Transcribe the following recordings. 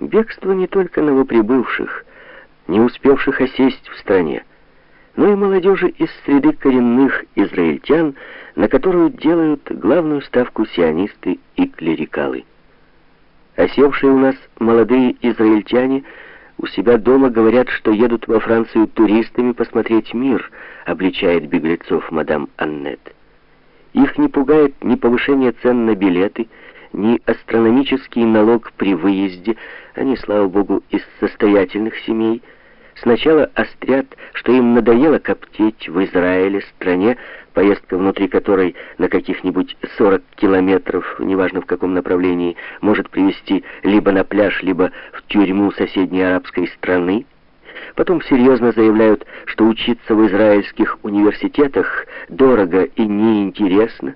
Бегство не только новоприбывших, не успевших осесть в стране, но и молодежи из среды коренных израильтян, на которую делают главную ставку сионисты и клерикалы. Осевшие у нас молодые израильтяне у себя дома говорят, что едут во Францию туристами посмотреть мир, обличает беглецов мадам Аннет. Их не пугает ни повышение цен на билеты, ни астрономический налог при выезде, они, слава богу, из состоятельных семей, сначала острят, что им надоело коптеть в Израиле, стране, поездка внутри которой на каких-нибудь 40 километров, неважно в каком направлении, может привести либо на пляж, либо в тюрьму соседней арабской страны, Потом серьезно заявляют, что учиться в израильских университетах дорого и неинтересно.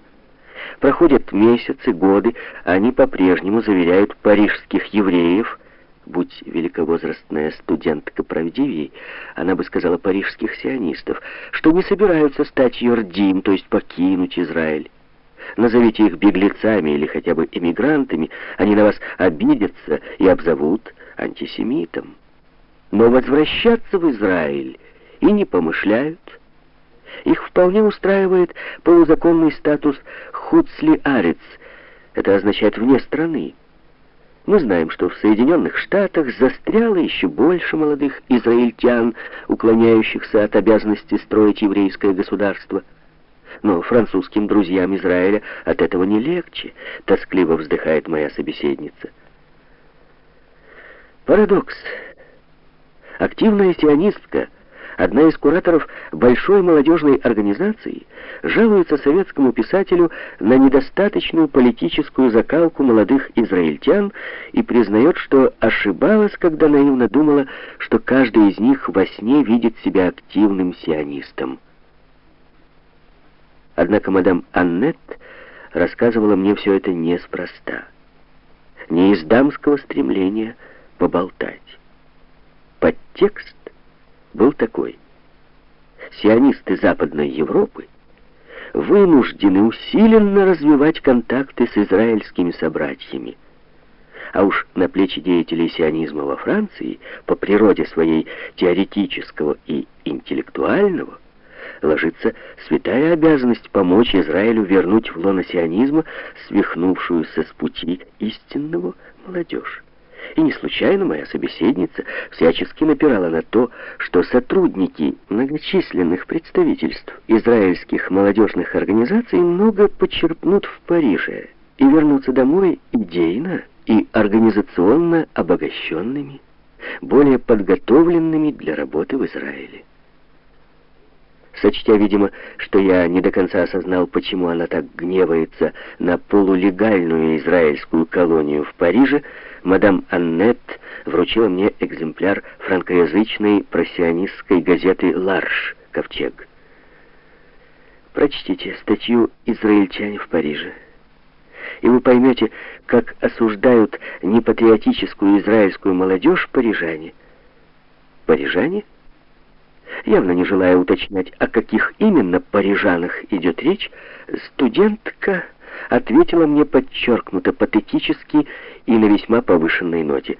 Проходят месяцы, годы, а они по-прежнему заверяют парижских евреев, будь великовозрастная студентка правдивей, она бы сказала парижских сионистов, что не собираются стать юрдим, то есть покинуть Израиль. Назовите их беглецами или хотя бы эмигрантами, они на вас обидятся и обзовут антисемитом но возвращаться в Израиль и не помышляют. Их вполне устраивает полузаконный статус «хуцли-арец», это означает «вне страны». Мы знаем, что в Соединенных Штатах застряло еще больше молодых израильтян, уклоняющихся от обязанности строить еврейское государство. Но французским друзьям Израиля от этого не легче, тоскливо вздыхает моя собеседница. Парадокс. Активная сионистка, одна из кураторов большой молодежной организации, жалуется советскому писателю на недостаточную политическую закалку молодых израильтян и признает, что ошибалась, когда наивно думала, что каждый из них во сне видит себя активным сионистом. Однако мадам Аннет рассказывала мне все это неспроста. Не из дамского стремления поболтать. Подтекст был такой. Сионисты Западной Европы вынуждены усиленно развивать контакты с израильскими собратьями. А уж на плечи деятелей сионизма во Франции, по природе своей теоретического и интеллектуального, ложится святая обязанность помочь Израилю вернуть в лоно сионизма свихнувшуюся с пути истинного молодежь. И не случайно моя собеседница всячески напирала на то, что сотрудники многочисленных представительств израильских молодежных организаций много почерпнут в Париже и вернутся домой идейно и организационно обогащенными, более подготовленными для работы в Израиле. Сочтя, видимо, что я не до конца осознал, почему она так гневается на полулегальную израильскую колонию в Париже, мадам Аннет вручила мне экземпляр франкоязычной просионистской газеты «Ларш» «Ковчег». Прочтите статью «Израильтяне в Париже», и вы поймете, как осуждают непатриотическую израильскую молодежь парижане. Парижане? Явно не желая уточнять, о каких именно парижанах идет речь, студентка ответила мне подчеркнуто патетически и на весьма повышенной ноте.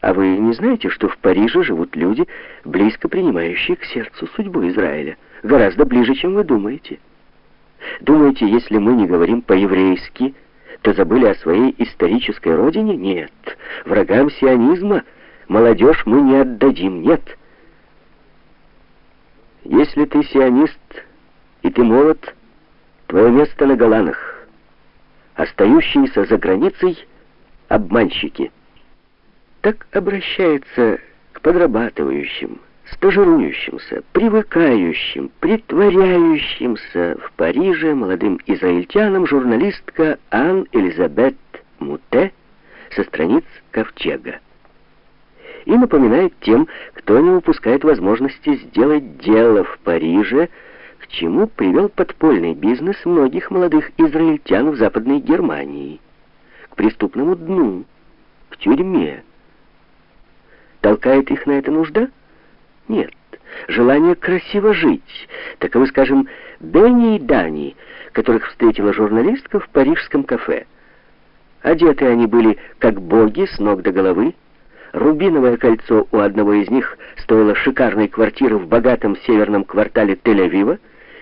А вы не знаете, что в Париже живут люди, близко принимающие к сердцу судьбу Израиля? Гораздо ближе, чем вы думаете. Думаете, если мы не говорим по-еврейски, то забыли о своей исторической родине? Нет. Врагам сионизма молодежь мы не отдадим. Нет. Если ты сионист и ты молод, твое место на Голанах остающиеся за границей обманщики. Так обращается к подрабатывающим, стажирующимся, привыкающим, притворяющимся в Париже молодым израильтянам журналистка Ан Элизабет Муте со страниц Ковчега. И напоминает тем, кто не упускает возможности сделать дело в Париже, чему привел подпольный бизнес многих молодых израильтян в Западной Германии. К преступному дну, к тюрьме. Толкает их на это нужда? Нет. Желание красиво жить. Таковы, скажем, Бенни и Дани, которых встретила журналистка в парижском кафе. Одеты они были как боги с ног до головы, рубиновое кольцо у одного из них стоило шикарной квартиры в богатом северном квартале Тель-Авива,